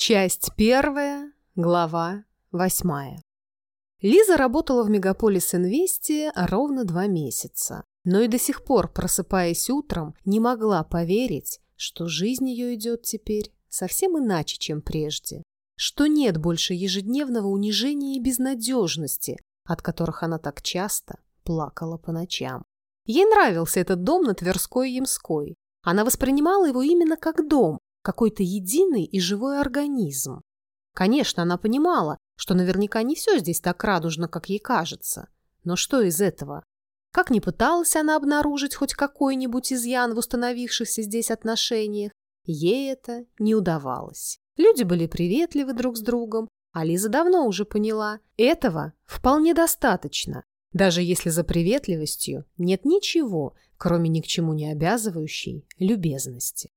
Часть первая, глава восьмая. Лиза работала в Мегаполис Инвесте ровно два месяца, но и до сих пор, просыпаясь утром, не могла поверить, что жизнь ее идет теперь совсем иначе, чем прежде, что нет больше ежедневного унижения и безнадежности, от которых она так часто плакала по ночам. Ей нравился этот дом на Тверской Ямской. Она воспринимала его именно как дом, какой-то единый и живой организм. Конечно, она понимала, что наверняка не все здесь так радужно, как ей кажется. Но что из этого? Как ни пыталась она обнаружить хоть какой-нибудь изъян в установившихся здесь отношениях, ей это не удавалось. Люди были приветливы друг с другом, а Лиза давно уже поняла, этого вполне достаточно, даже если за приветливостью нет ничего, кроме ни к чему не обязывающей любезности.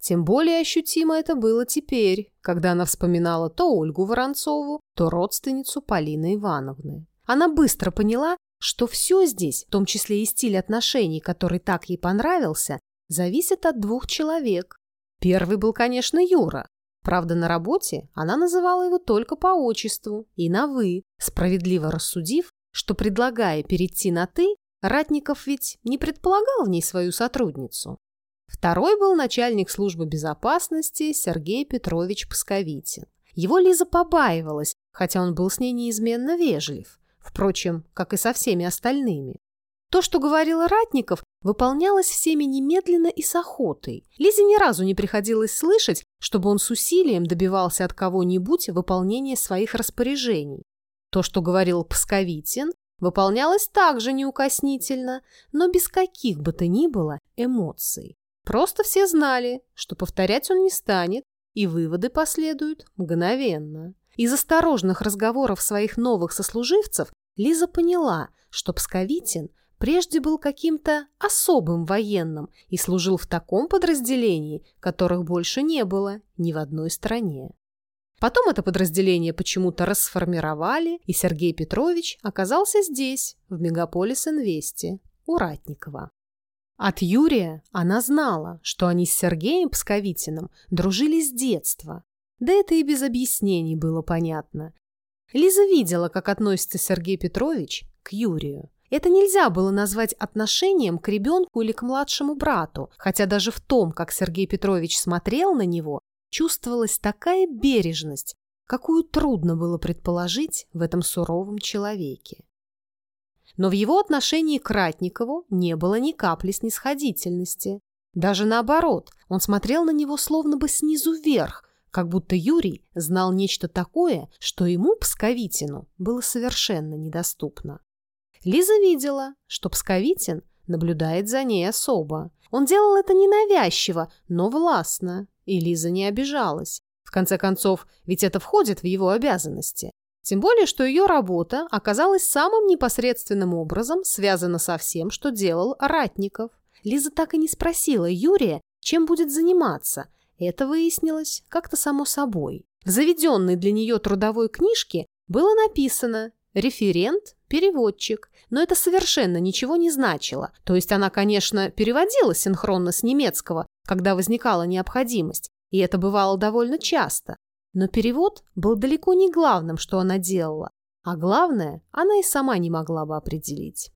Тем более ощутимо это было теперь, когда она вспоминала то Ольгу Воронцову, то родственницу Полины Ивановны. Она быстро поняла, что все здесь, в том числе и стиль отношений, который так ей понравился, зависит от двух человек. Первый был, конечно, Юра. Правда, на работе она называла его только по отчеству и на «вы», справедливо рассудив, что, предлагая перейти на «ты», Ратников ведь не предполагал в ней свою сотрудницу. Второй был начальник службы безопасности Сергей Петрович Псковитин. Его Лиза побаивалась, хотя он был с ней неизменно вежлив. Впрочем, как и со всеми остальными. То, что говорил Ратников, выполнялось всеми немедленно и с охотой. Лизе ни разу не приходилось слышать, чтобы он с усилием добивался от кого-нибудь выполнения своих распоряжений. То, что говорил Псковитин, выполнялось также неукоснительно, но без каких бы то ни было эмоций. Просто все знали, что повторять он не станет, и выводы последуют мгновенно. Из осторожных разговоров своих новых сослуживцев Лиза поняла, что Псковитин прежде был каким-то особым военным и служил в таком подразделении, которых больше не было ни в одной стране. Потом это подразделение почему-то расформировали, и Сергей Петрович оказался здесь, в Мегаполис Инвесте, у Ратникова. От Юрия она знала, что они с Сергеем Псковитиным дружили с детства. Да это и без объяснений было понятно. Лиза видела, как относится Сергей Петрович к Юрию. Это нельзя было назвать отношением к ребенку или к младшему брату, хотя даже в том, как Сергей Петрович смотрел на него, чувствовалась такая бережность, какую трудно было предположить в этом суровом человеке. Но в его отношении к Ратникову не было ни капли снисходительности. Даже наоборот, он смотрел на него словно бы снизу вверх, как будто Юрий знал нечто такое, что ему, Псковитину, было совершенно недоступно. Лиза видела, что Псковитин наблюдает за ней особо. Он делал это ненавязчиво, но властно, и Лиза не обижалась. В конце концов, ведь это входит в его обязанности. Тем более, что ее работа оказалась самым непосредственным образом связана со всем, что делал Ратников. Лиза так и не спросила Юрия, чем будет заниматься. Это выяснилось как-то само собой. В заведенной для нее трудовой книжке было написано «референт, переводчик», но это совершенно ничего не значило. То есть она, конечно, переводила синхронно с немецкого, когда возникала необходимость, и это бывало довольно часто. Но перевод был далеко не главным, что она делала, а главное она и сама не могла бы определить.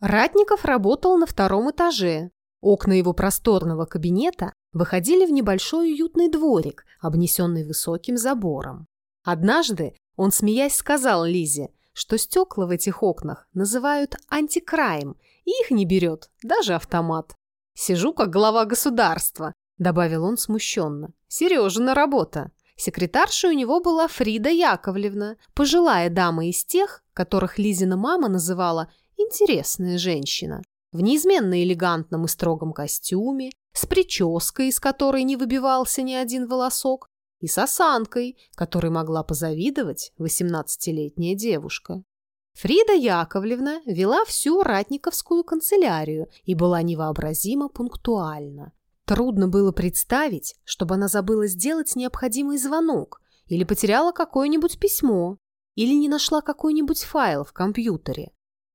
Ратников работал на втором этаже. Окна его просторного кабинета выходили в небольшой уютный дворик, обнесенный высоким забором. Однажды он, смеясь, сказал Лизе, что стекла в этих окнах называют антикраем, и их не берет даже автомат. «Сижу как глава государства», — добавил он смущенно. «Сережина работа». Секретаршей у него была Фрида Яковлевна, пожилая дама из тех, которых Лизина мама называла «интересная женщина». В неизменно элегантном и строгом костюме, с прической, из которой не выбивался ни один волосок, и с осанкой, которой могла позавидовать 18-летняя девушка. Фрида Яковлевна вела всю ратниковскую канцелярию и была невообразимо пунктуальна. Трудно было представить, чтобы она забыла сделать необходимый звонок или потеряла какое-нибудь письмо, или не нашла какой-нибудь файл в компьютере.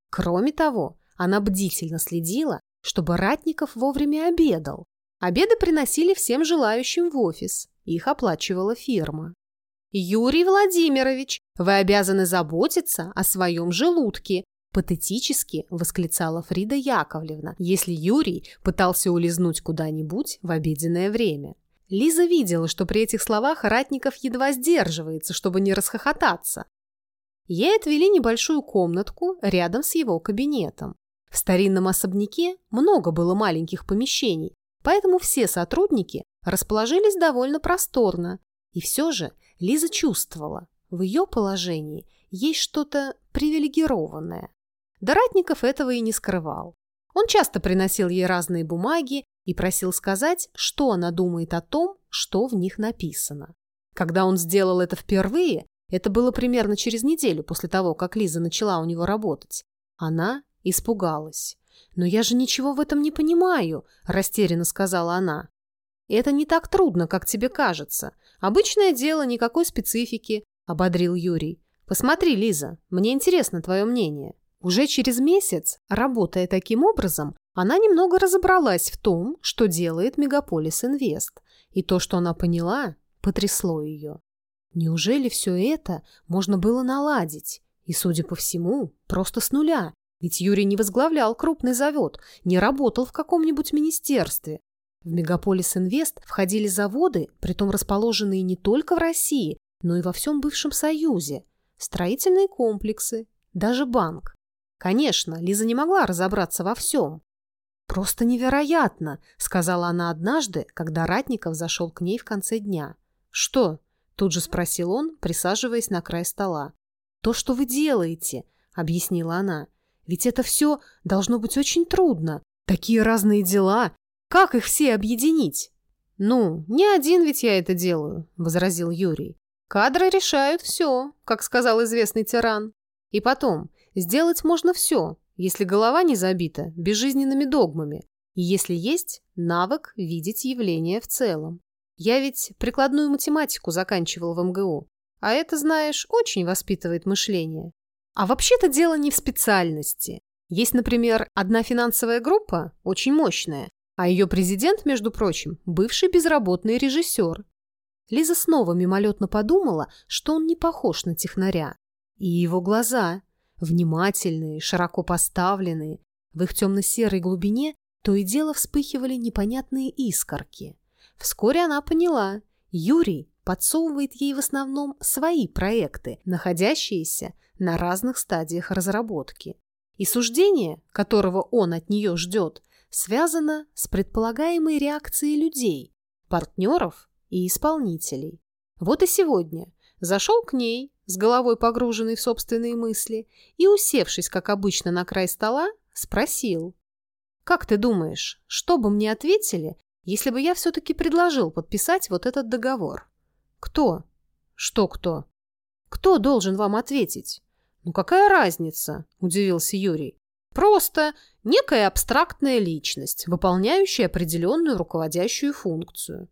Кроме того, она бдительно следила, чтобы Ратников вовремя обедал. Обеды приносили всем желающим в офис, их оплачивала фирма. «Юрий Владимирович, вы обязаны заботиться о своем желудке», патетически восклицала Фрида Яковлевна, если Юрий пытался улизнуть куда-нибудь в обеденное время. Лиза видела, что при этих словах Ратников едва сдерживается, чтобы не расхохотаться. Ей отвели небольшую комнатку рядом с его кабинетом. В старинном особняке много было маленьких помещений, поэтому все сотрудники расположились довольно просторно. И все же Лиза чувствовала, в ее положении есть что-то привилегированное. Доратников этого и не скрывал. Он часто приносил ей разные бумаги и просил сказать, что она думает о том, что в них написано. Когда он сделал это впервые, это было примерно через неделю после того, как Лиза начала у него работать, она испугалась. «Но я же ничего в этом не понимаю», – растерянно сказала она. «Это не так трудно, как тебе кажется. Обычное дело, никакой специфики», – ободрил Юрий. «Посмотри, Лиза, мне интересно твое мнение». Уже через месяц, работая таким образом, она немного разобралась в том, что делает Мегаполис Инвест, и то, что она поняла, потрясло ее. Неужели все это можно было наладить? И, судя по всему, просто с нуля. Ведь Юрий не возглавлял крупный завод, не работал в каком-нибудь министерстве. В Мегаполис Инвест входили заводы, притом расположенные не только в России, но и во всем бывшем Союзе. Строительные комплексы, даже банк. Конечно, Лиза не могла разобраться во всем. «Просто невероятно», — сказала она однажды, когда Ратников зашел к ней в конце дня. «Что?» — тут же спросил он, присаживаясь на край стола. «То, что вы делаете», — объяснила она. «Ведь это все должно быть очень трудно. Такие разные дела. Как их все объединить?» «Ну, не один ведь я это делаю», — возразил Юрий. «Кадры решают все, как сказал известный тиран. И потом, Сделать можно все, если голова не забита безжизненными догмами и если есть навык видеть явления в целом. Я ведь прикладную математику заканчивал в МГУ, а это, знаешь, очень воспитывает мышление. А вообще-то дело не в специальности. Есть, например, одна финансовая группа, очень мощная, а ее президент, между прочим, бывший безработный режиссер. Лиза снова мимолетно подумала, что он не похож на технаря. И его глаза внимательные, широко поставленные, в их темно-серой глубине то и дело вспыхивали непонятные искорки. Вскоре она поняла, Юрий подсовывает ей в основном свои проекты, находящиеся на разных стадиях разработки. И суждение, которого он от нее ждет, связано с предполагаемой реакцией людей, партнеров и исполнителей. Вот и сегодня зашел к ней, с головой погруженный в собственные мысли, и, усевшись, как обычно, на край стола, спросил. «Как ты думаешь, что бы мне ответили, если бы я все-таки предложил подписать вот этот договор?» «Кто?» «Что кто?» «Кто должен вам ответить?» «Ну какая разница?» – удивился Юрий. «Просто некая абстрактная личность, выполняющая определенную руководящую функцию».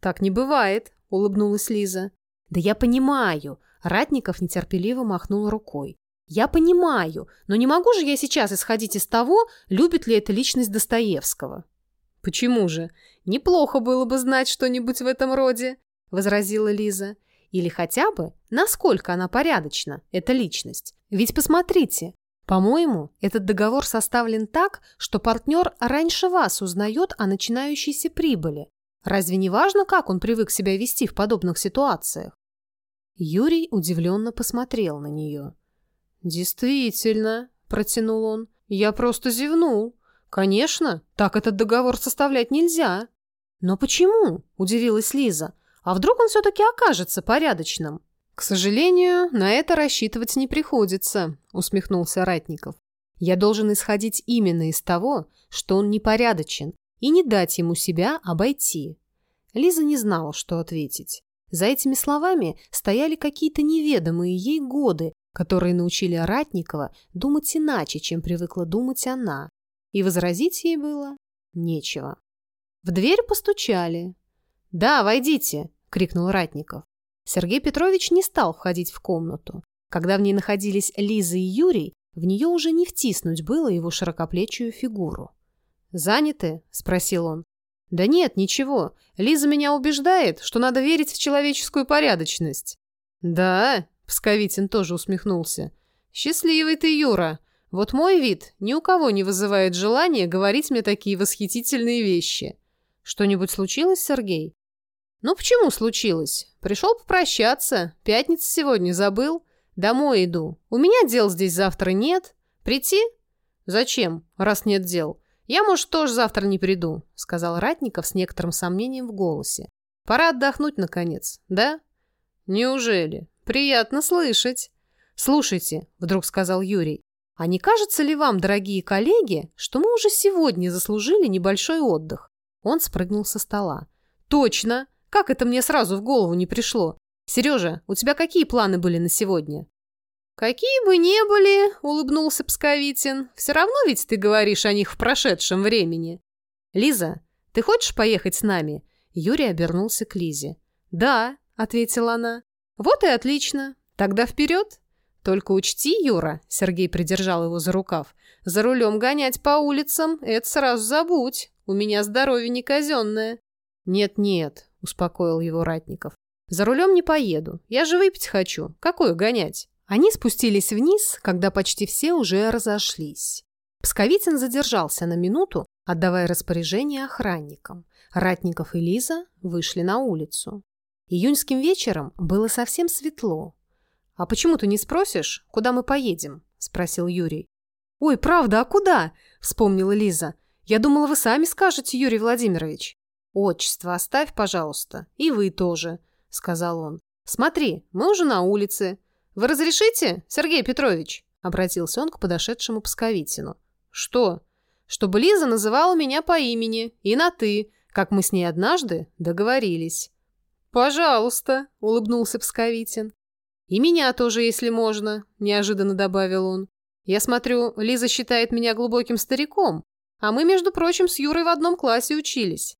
«Так не бывает», – улыбнулась Лиза. «Да я понимаю. Ратников нетерпеливо махнул рукой. «Я понимаю, но не могу же я сейчас исходить из того, любит ли эта личность Достоевского». «Почему же? Неплохо было бы знать что-нибудь в этом роде», — возразила Лиза. «Или хотя бы, насколько она порядочна, эта личность. Ведь посмотрите, по-моему, этот договор составлен так, что партнер раньше вас узнает о начинающейся прибыли. Разве не важно, как он привык себя вести в подобных ситуациях? Юрий удивленно посмотрел на нее. «Действительно», – протянул он, – «я просто зевнул. Конечно, так этот договор составлять нельзя». «Но почему?» – удивилась Лиза. «А вдруг он все-таки окажется порядочным?» «К сожалению, на это рассчитывать не приходится», – усмехнулся Ратников. «Я должен исходить именно из того, что он непорядочен, и не дать ему себя обойти». Лиза не знала, что ответить. За этими словами стояли какие-то неведомые ей годы, которые научили Ратникова думать иначе, чем привыкла думать она. И возразить ей было нечего. В дверь постучали. «Да, войдите!» — крикнул Ратников. Сергей Петрович не стал входить в комнату. Когда в ней находились Лиза и Юрий, в нее уже не втиснуть было его широкоплечую фигуру. «Заняты?» — спросил он. «Да нет, ничего. Лиза меня убеждает, что надо верить в человеческую порядочность». «Да?» – Псковитин тоже усмехнулся. «Счастливый ты, Юра. Вот мой вид ни у кого не вызывает желания говорить мне такие восхитительные вещи. Что-нибудь случилось, Сергей?» «Ну почему случилось? Пришел попрощаться. Пятница сегодня забыл. Домой иду. У меня дел здесь завтра нет. Прийти? Зачем, раз нет дел? Я, может, тоже завтра не приду», — сказал Ратников с некоторым сомнением в голосе. «Пора отдохнуть, наконец, да?» «Неужели? Приятно слышать». «Слушайте», — вдруг сказал Юрий, «а не кажется ли вам, дорогие коллеги, что мы уже сегодня заслужили небольшой отдых?» Он спрыгнул со стола. «Точно! Как это мне сразу в голову не пришло? Сережа, у тебя какие планы были на сегодня? «Какие бы ни были», — улыбнулся Псковитин, «все равно ведь ты говоришь о них в прошедшем времени». «Лиза, ты хочешь поехать с нами?» Юрий обернулся к Лизе. «Да», — ответила она. «Вот и отлично. Тогда вперед». «Только учти, Юра», — Сергей придержал его за рукав, «за рулем гонять по улицам — это сразу забудь. У меня здоровье не казенное». «Нет-нет», — успокоил его Ратников. «За рулем не поеду. Я же выпить хочу. Какое гонять?» Они спустились вниз, когда почти все уже разошлись. Псковитин задержался на минуту, отдавая распоряжение охранникам. Ратников и Лиза вышли на улицу. Июньским вечером было совсем светло. «А почему ты не спросишь, куда мы поедем?» – спросил Юрий. «Ой, правда, а куда?» – вспомнила Лиза. «Я думала, вы сами скажете, Юрий Владимирович». «Отчество оставь, пожалуйста, и вы тоже», — сказал он. «Смотри, мы уже на улице. Вы разрешите, Сергей Петрович?» — обратился он к подошедшему Псковитину. «Что?» «Чтобы Лиза называла меня по имени и на «ты», как мы с ней однажды договорились». «Пожалуйста», — улыбнулся Псковитин. «И меня тоже, если можно», — неожиданно добавил он. «Я смотрю, Лиза считает меня глубоким стариком, а мы, между прочим, с Юрой в одном классе учились.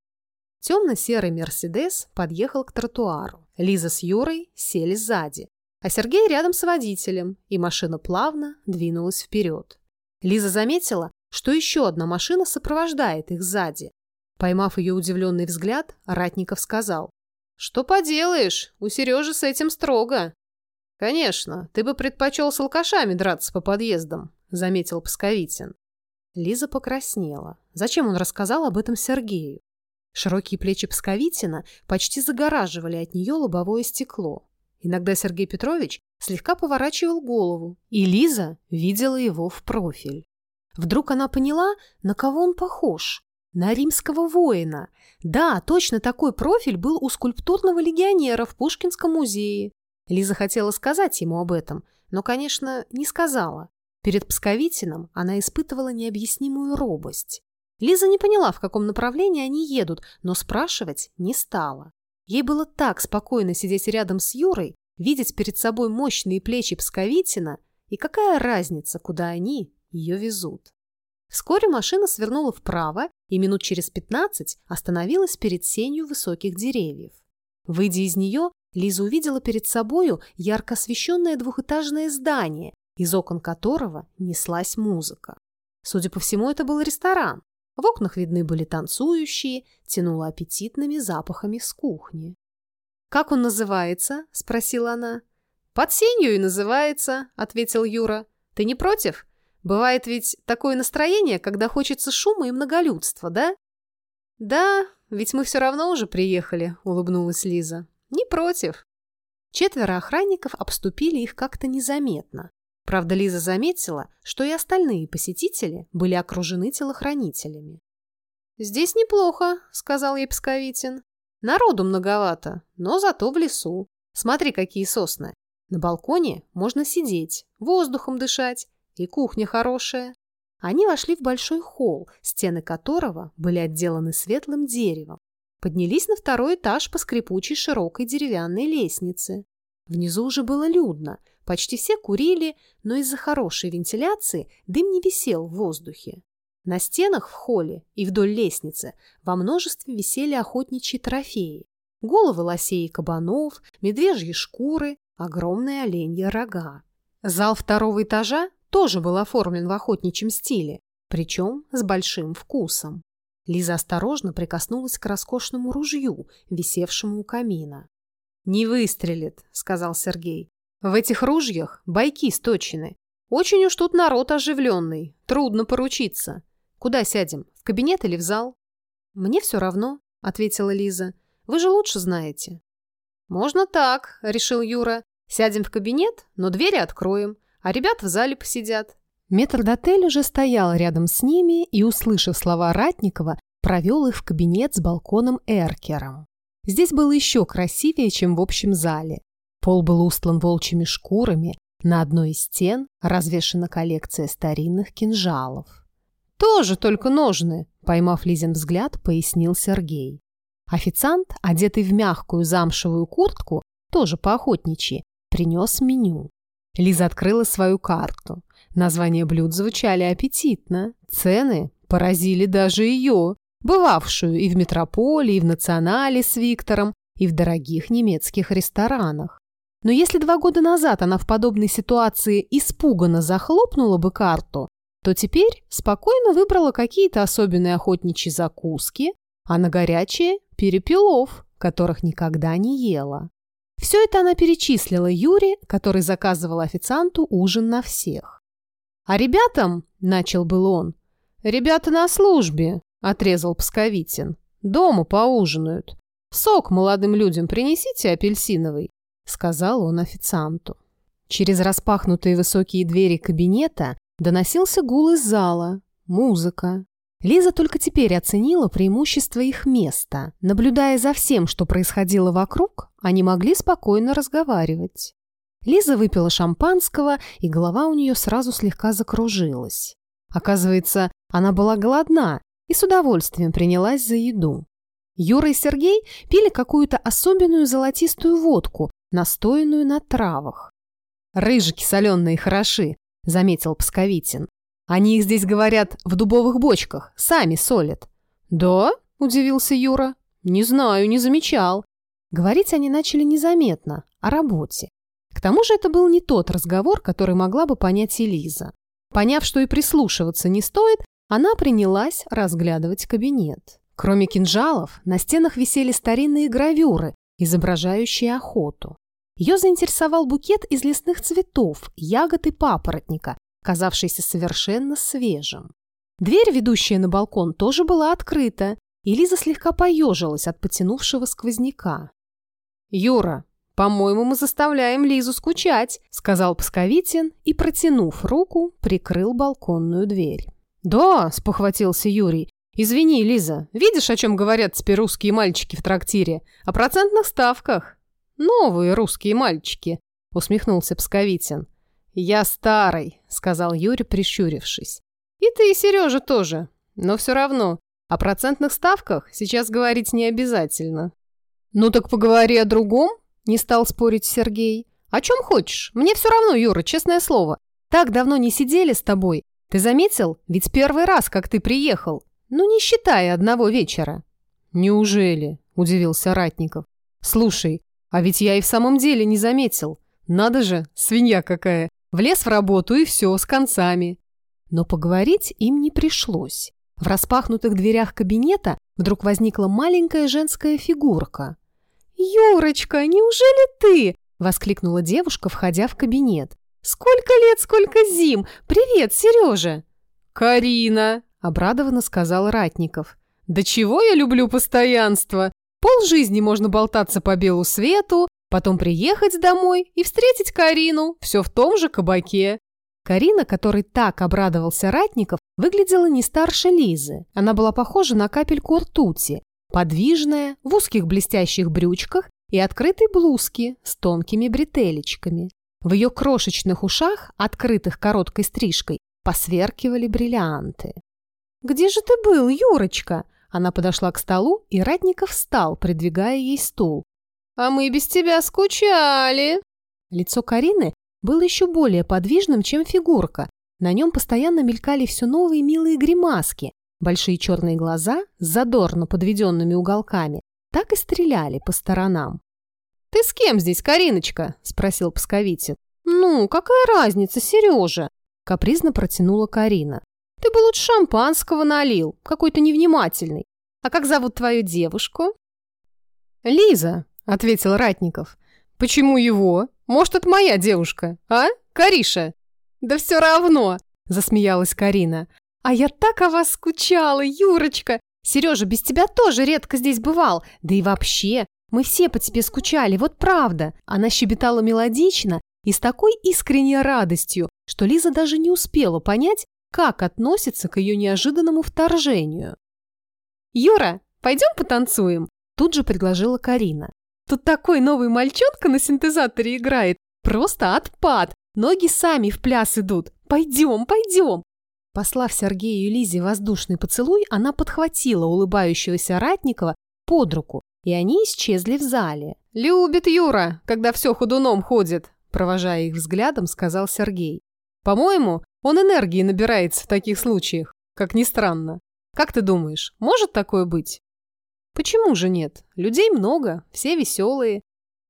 Темно-серый «Мерседес» подъехал к тротуару. Лиза с Юрой сели сзади, а Сергей рядом с водителем, и машина плавно двинулась вперед. Лиза заметила, что еще одна машина сопровождает их сзади. Поймав ее удивленный взгляд, Ратников сказал, «Что поделаешь, у Сережи с этим строго». «Конечно, ты бы предпочел с алкашами драться по подъездам», — заметил Псковитин. Лиза покраснела. Зачем он рассказал об этом Сергею? Широкие плечи Псковитина почти загораживали от нее лобовое стекло. Иногда Сергей Петрович слегка поворачивал голову, и Лиза видела его в профиль. Вдруг она поняла, на кого он похож. На римского воина. Да, точно такой профиль был у скульптурного легионера в Пушкинском музее. Лиза хотела сказать ему об этом, но, конечно, не сказала. Перед Псковитином она испытывала необъяснимую робость. Лиза не поняла, в каком направлении они едут, но спрашивать не стала. Ей было так спокойно сидеть рядом с Юрой, видеть перед собой мощные плечи Псковитина, и какая разница, куда они ее везут. Вскоре машина свернула вправо и минут через пятнадцать остановилась перед сенью высоких деревьев. Выйдя из нее, Лиза увидела перед собою ярко освещенное двухэтажное здание, из окон которого неслась музыка. Судя по всему, это был ресторан. В окнах видны были танцующие, тянуло аппетитными запахами с кухни. «Как он называется?» – спросила она. «Под сенью и называется», – ответил Юра. «Ты не против? Бывает ведь такое настроение, когда хочется шума и многолюдства, да?» «Да, ведь мы все равно уже приехали», – улыбнулась Лиза. «Не против». Четверо охранников обступили их как-то незаметно. Правда, Лиза заметила, что и остальные посетители были окружены телохранителями. «Здесь неплохо», — сказал ей Псковитин. «Народу многовато, но зато в лесу. Смотри, какие сосны. На балконе можно сидеть, воздухом дышать, и кухня хорошая». Они вошли в большой холл, стены которого были отделаны светлым деревом. Поднялись на второй этаж по скрипучей широкой деревянной лестнице. Внизу уже было людно, Почти все курили, но из-за хорошей вентиляции дым не висел в воздухе. На стенах в холле и вдоль лестницы во множестве висели охотничьи трофеи. Головы лосей и кабанов, медвежьи шкуры, огромные оленьи рога. Зал второго этажа тоже был оформлен в охотничьем стиле, причем с большим вкусом. Лиза осторожно прикоснулась к роскошному ружью, висевшему у камина. «Не выстрелит», — сказал Сергей. «В этих ружьях бойки сточены. Очень уж тут народ оживленный. Трудно поручиться. Куда сядем, в кабинет или в зал?» «Мне все равно», — ответила Лиза. «Вы же лучше знаете». «Можно так», — решил Юра. «Сядем в кабинет, но двери откроем, а ребят в зале посидят. Метрдотель уже стоял рядом с ними и, услышав слова Ратникова, провел их в кабинет с балконом эркером. Здесь было еще красивее, чем в общем зале. Пол был устлан волчьими шкурами, на одной из стен развешена коллекция старинных кинжалов. «Тоже только ножны», — поймав Лизин взгляд, пояснил Сергей. Официант, одетый в мягкую замшевую куртку, тоже поохотничьи, принес меню. Лиза открыла свою карту. Названия блюд звучали аппетитно. Цены поразили даже ее, бывавшую и в метрополе, и в национале с Виктором, и в дорогих немецких ресторанах. Но если два года назад она в подобной ситуации испуганно захлопнула бы карту, то теперь спокойно выбрала какие-то особенные охотничьи закуски, а на горячее – перепелов, которых никогда не ела. Все это она перечислила Юре, который заказывал официанту ужин на всех. «А ребятам...» — начал был он. «Ребята на службе», — отрезал Псковитин. «Дома поужинают. Сок молодым людям принесите апельсиновый», — сказал он официанту. Через распахнутые высокие двери кабинета доносился гул из зала, музыка. Лиза только теперь оценила преимущество их места. Наблюдая за всем, что происходило вокруг, они могли спокойно разговаривать. Лиза выпила шампанского, и голова у нее сразу слегка закружилась. Оказывается, она была голодна и с удовольствием принялась за еду. Юра и Сергей пили какую-то особенную золотистую водку, настоянную на травах. «Рыжики соленые хороши», — заметил Псковитин. «Они их здесь, говорят, в дубовых бочках, сами солят». «Да?» — удивился Юра. «Не знаю, не замечал». Говорить они начали незаметно, о работе. К тому же это был не тот разговор, который могла бы понять Элиза. Поняв, что и прислушиваться не стоит, она принялась разглядывать кабинет. Кроме кинжалов, на стенах висели старинные гравюры, изображающие охоту. Ее заинтересовал букет из лесных цветов, ягод и папоротника, казавшийся совершенно свежим. Дверь, ведущая на балкон, тоже была открыта, и Лиза слегка поежилась от потянувшего сквозняка. «Юра, «По-моему, мы заставляем Лизу скучать», — сказал Псковитин и, протянув руку, прикрыл балконную дверь. «Да», — спохватился Юрий. «Извини, Лиза, видишь, о чем говорят теперь русские мальчики в трактире? О процентных ставках». «Новые русские мальчики», — усмехнулся Псковитин. «Я старый», — сказал Юрий, прищурившись. «И ты, и Сережа тоже. Но все равно, о процентных ставках сейчас говорить не обязательно». «Ну так поговори о другом», не стал спорить Сергей. «О чем хочешь? Мне все равно, Юра, честное слово. Так давно не сидели с тобой. Ты заметил? Ведь первый раз, как ты приехал. Ну, не считая одного вечера». «Неужели?» – удивился Ратников. «Слушай, а ведь я и в самом деле не заметил. Надо же, свинья какая. Влез в работу и все, с концами». Но поговорить им не пришлось. В распахнутых дверях кабинета вдруг возникла маленькая женская фигурка. «Юрочка, неужели ты?» – воскликнула девушка, входя в кабинет. «Сколько лет, сколько зим! Привет, Сережа!» «Карина!» – обрадованно сказал Ратников. «Да чего я люблю постоянство! Пол жизни можно болтаться по белу свету, потом приехать домой и встретить Карину, все в том же кабаке». Карина, которой так обрадовался Ратников, выглядела не старше Лизы. Она была похожа на капельку ртути, Подвижная, в узких блестящих брючках и открытой блузке с тонкими бретелечками. В ее крошечных ушах, открытых короткой стрижкой, посверкивали бриллианты. «Где же ты был, Юрочка?» Она подошла к столу, и Ратников встал, придвигая ей стул. «А мы без тебя скучали!» Лицо Карины было еще более подвижным, чем фигурка. На нем постоянно мелькали все новые милые гримаски, Большие черные глаза с задорно подведенными уголками так и стреляли по сторонам. «Ты с кем здесь, Кариночка?» – спросил Псковитин. «Ну, какая разница, Сережа?» – капризно протянула Карина. Ты бы лучше шампанского налил, какой-то невнимательный. А как зовут твою девушку?» «Лиза», — ответил Ратников. «Почему его? Может, это моя девушка, а, Кариша?» «Да все равно», — засмеялась Карина. «А я так о вас скучала, Юрочка! Сережа, без тебя тоже редко здесь бывал. Да и вообще, мы все по тебе скучали, вот правда!» Она щебетала мелодично и с такой искренней радостью, что Лиза даже не успела понять, как относится к ее неожиданному вторжению. «Юра, пойдем потанцуем?» Тут же предложила Карина. «Тут такой новый мальчонка на синтезаторе играет. Просто отпад. Ноги сами в пляс идут. Пойдем, пойдем!» Послав Сергею и Лизе воздушный поцелуй, она подхватила улыбающегося Ратникова под руку, и они исчезли в зале. «Любит Юра, когда все ходуном ходит», провожая их взглядом, сказал Сергей. «По-моему, он энергии набирается в таких случаях, как ни странно. Как ты думаешь, может такое быть? Почему же нет? Людей много, все веселые.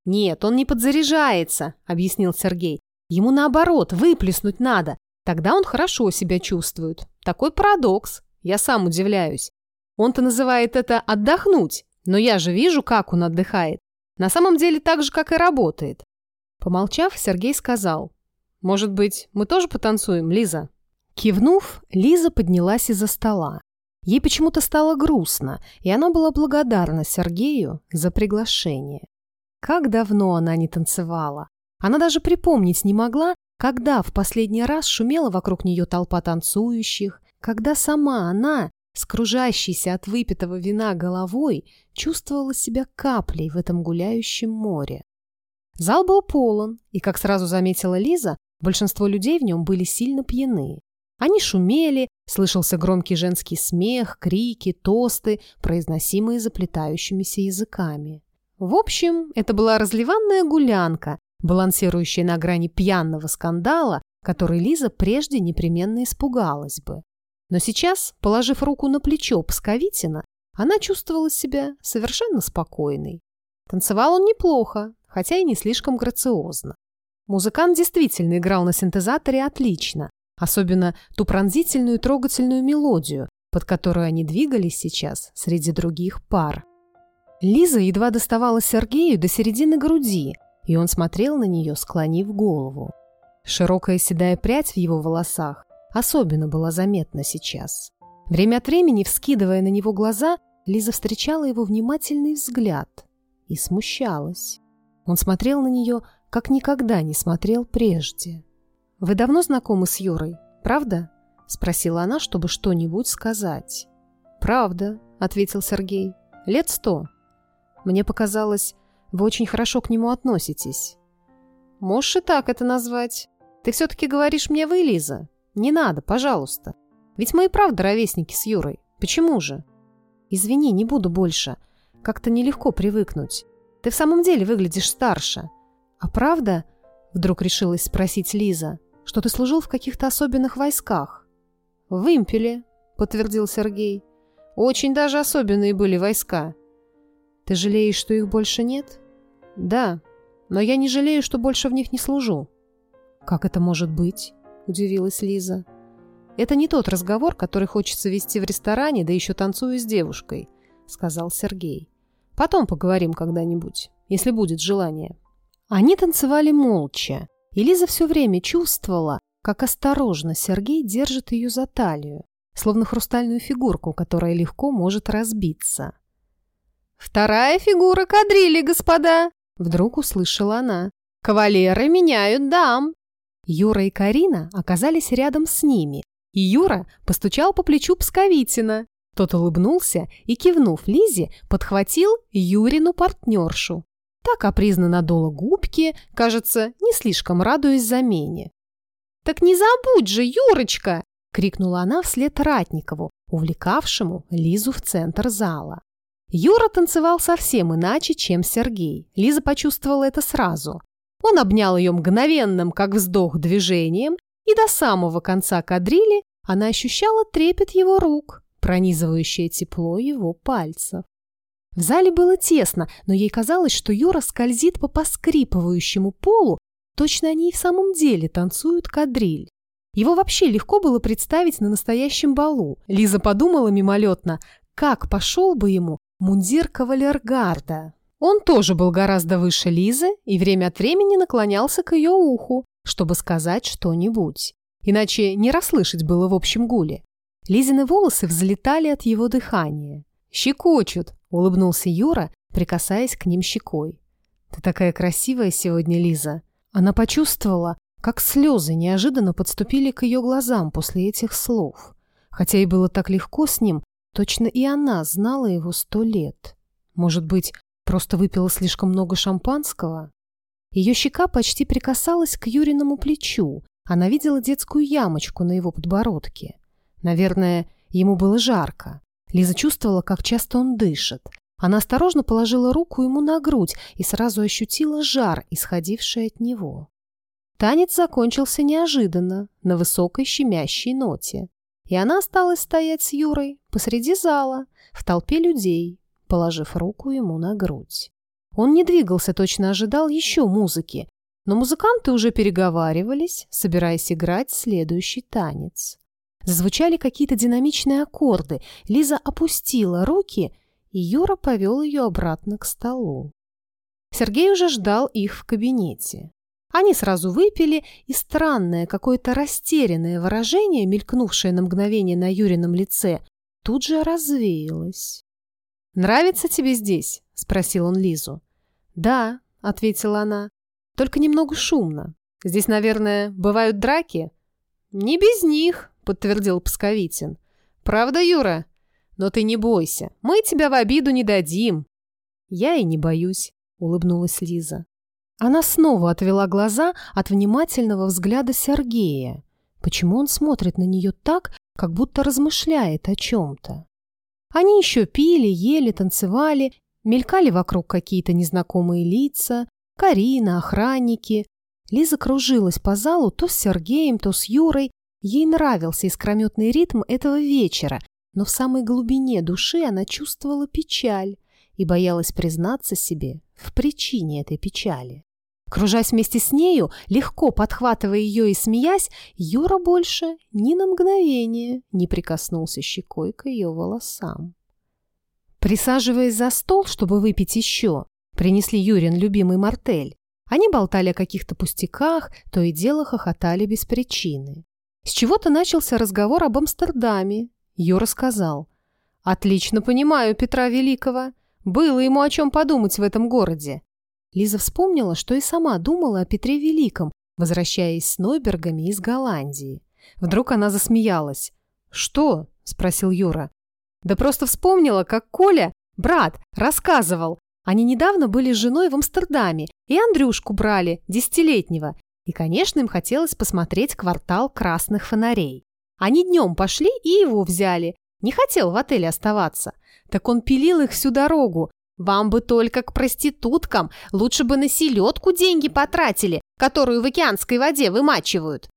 Нет, он не подзаряжается, объяснил Сергей. Ему наоборот, выплеснуть надо. Тогда он хорошо себя чувствует. Такой парадокс. Я сам удивляюсь. Он-то называет это «отдохнуть», но я же вижу, как он отдыхает. На самом деле так же, как и работает. Помолчав, Сергей сказал. Может быть, мы тоже потанцуем, Лиза?» Кивнув, Лиза поднялась из-за стола. Ей почему-то стало грустно, и она была благодарна Сергею за приглашение. Как давно она не танцевала. Она даже припомнить не могла, когда в последний раз шумела вокруг нее толпа танцующих, когда сама она, с от выпитого вина головой, чувствовала себя каплей в этом гуляющем море. Зал был полон, и, как сразу заметила Лиза, Большинство людей в нем были сильно пьяны. Они шумели, слышался громкий женский смех, крики, тосты, произносимые заплетающимися языками. В общем, это была разливанная гулянка, балансирующая на грани пьяного скандала, который Лиза прежде непременно испугалась бы. Но сейчас, положив руку на плечо Псковитина, она чувствовала себя совершенно спокойной. Танцевал он неплохо, хотя и не слишком грациозно. Музыкант действительно играл на синтезаторе отлично, особенно ту пронзительную трогательную мелодию, под которую они двигались сейчас среди других пар. Лиза едва доставала Сергею до середины груди, и он смотрел на нее, склонив голову. Широкая седая прядь в его волосах особенно была заметна сейчас. Время от времени, вскидывая на него глаза, Лиза встречала его внимательный взгляд и смущалась. Он смотрел на нее как никогда не смотрел прежде. «Вы давно знакомы с Юрой, правда?» – спросила она, чтобы что-нибудь сказать. «Правда», – ответил Сергей. «Лет сто. Мне показалось, вы очень хорошо к нему относитесь». «Можешь и так это назвать. Ты все-таки говоришь мне вы, Лиза? Не надо, пожалуйста. Ведь мы и правда ровесники с Юрой. Почему же?» «Извини, не буду больше. Как-то нелегко привыкнуть. Ты в самом деле выглядишь старше. «А правда?» — вдруг решилась спросить Лиза, «что ты служил в каких-то особенных войсках?» «В Импеле», — подтвердил Сергей. «Очень даже особенные были войска». «Ты жалеешь, что их больше нет?» «Да, но я не жалею, что больше в них не служу». «Как это может быть?» — удивилась Лиза. «Это не тот разговор, который хочется вести в ресторане, да еще танцуя с девушкой», — сказал Сергей. «Потом поговорим когда-нибудь, если будет желание». Они танцевали молча, и Лиза все время чувствовала, как осторожно Сергей держит ее за талию, словно хрустальную фигурку, которая легко может разбиться. «Вторая фигура кадрили, господа!» Вдруг услышала она. «Кавалеры меняют дам!» Юра и Карина оказались рядом с ними, и Юра постучал по плечу Псковитина. Тот улыбнулся и, кивнув Лизе, подхватил Юрину партнершу. Та капризно надула губки, кажется, не слишком радуясь замене. «Так не забудь же, Юрочка!» — крикнула она вслед Ратникову, увлекавшему Лизу в центр зала. Юра танцевал совсем иначе, чем Сергей. Лиза почувствовала это сразу. Он обнял ее мгновенным, как вздох, движением, и до самого конца кадрили она ощущала трепет его рук, пронизывающее тепло его пальцев. В зале было тесно, но ей казалось, что Юра скользит по поскрипывающему полу, точно они и в самом деле танцуют кадриль. Его вообще легко было представить на настоящем балу. Лиза подумала мимолетно, как пошел бы ему мундир кавалергарда. Он тоже был гораздо выше Лизы и время от времени наклонялся к ее уху, чтобы сказать что-нибудь. Иначе не расслышать было в общем гуле. Лизины волосы взлетали от его дыхания. «Щекочут», — улыбнулся Юра, прикасаясь к ним щекой. «Ты такая красивая сегодня, Лиза». Она почувствовала, как слезы неожиданно подступили к ее глазам после этих слов. Хотя и было так легко с ним, точно и она знала его сто лет. Может быть, просто выпила слишком много шампанского? Ее щека почти прикасалась к Юриному плечу. Она видела детскую ямочку на его подбородке. Наверное, ему было жарко. Лиза чувствовала, как часто он дышит. Она осторожно положила руку ему на грудь и сразу ощутила жар, исходивший от него. Танец закончился неожиданно, на высокой щемящей ноте. И она осталась стоять с Юрой посреди зала, в толпе людей, положив руку ему на грудь. Он не двигался, точно ожидал еще музыки, но музыканты уже переговаривались, собираясь играть следующий танец. Зазвучали какие-то динамичные аккорды. Лиза опустила руки, и Юра повел ее обратно к столу. Сергей уже ждал их в кабинете. Они сразу выпили, и странное, какое-то растерянное выражение, мелькнувшее на мгновение на Юрином лице, тут же развеялось. «Нравится тебе здесь?» – спросил он Лизу. «Да», – ответила она, – «только немного шумно. Здесь, наверное, бывают драки?» «Не без них», – подтвердил Псковитин. «Правда, Юра? Но ты не бойся, мы тебя в обиду не дадим». «Я и не боюсь», – улыбнулась Лиза. Она снова отвела глаза от внимательного взгляда Сергея. Почему он смотрит на нее так, как будто размышляет о чем-то? Они еще пили, ели, танцевали, мелькали вокруг какие-то незнакомые лица, Карина, охранники. Лиза кружилась по залу то с Сергеем, то с Юрой. Ей нравился искрометный ритм этого вечера, но в самой глубине души она чувствовала печаль и боялась признаться себе в причине этой печали. Кружась вместе с нею, легко подхватывая ее и смеясь, Юра больше ни на мгновение не прикоснулся щекой к ее волосам. Присаживаясь за стол, чтобы выпить еще, принесли Юрин любимый мартель. Они болтали о каких-то пустяках, то и дело хохотали без причины. С чего-то начался разговор об Амстердаме. Юра сказал, «Отлично понимаю Петра Великого. Было ему о чем подумать в этом городе. Лиза вспомнила, что и сама думала о Петре Великом, возвращаясь с Нойбергами из Голландии. Вдруг она засмеялась. «Что?» – спросил Юра. «Да просто вспомнила, как Коля, брат, рассказывал. Они недавно были с женой в Амстердаме, и Андрюшку брали, десятилетнего. И, конечно, им хотелось посмотреть квартал красных фонарей. Они днем пошли и его взяли. Не хотел в отеле оставаться. Так он пилил их всю дорогу, вам бы только к проституткам, лучше бы на селедку деньги потратили, которую в океанской воде вымачивают.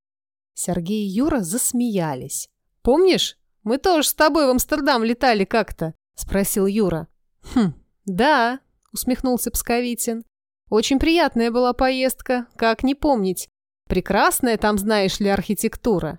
Сергей и Юра засмеялись. «Помнишь, мы тоже с тобой в Амстердам летали как-то?» – спросил Юра. «Хм, да», – усмехнулся Псковитин. «Очень приятная была поездка, как не помнить. Прекрасная там, знаешь ли, архитектура».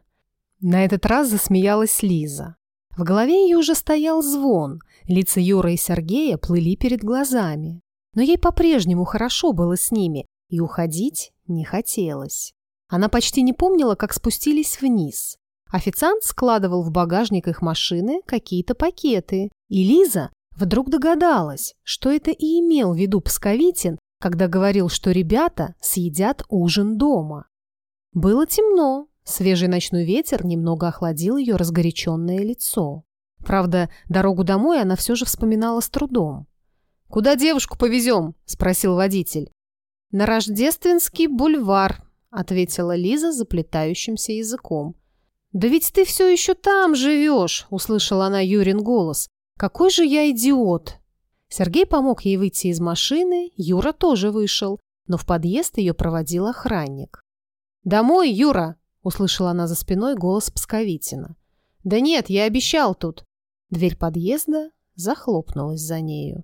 На этот раз засмеялась Лиза. В голове ее уже стоял звон, лица Юры и Сергея плыли перед глазами. Но ей по-прежнему хорошо было с ними, и уходить не хотелось. Она почти не помнила, как спустились вниз. Официант складывал в багажник их машины какие-то пакеты, и Лиза вдруг догадалась, что это и имел в виду Псковитин, когда говорил, что ребята съедят ужин дома. Было темно, Свежий ночной ветер немного охладил ее разгоряченное лицо. Правда, дорогу домой она все же вспоминала с трудом. «Куда девушку повезем?» – спросил водитель. «На Рождественский бульвар», – ответила Лиза заплетающимся языком. «Да ведь ты все еще там живешь!» – услышала она Юрин голос. «Какой же я идиот!» Сергей помог ей выйти из машины, Юра тоже вышел, но в подъезд ее проводил охранник. «Домой, Юра!» услышала она за спиной голос Псковитина. «Да нет, я обещал тут». Дверь подъезда захлопнулась за нею.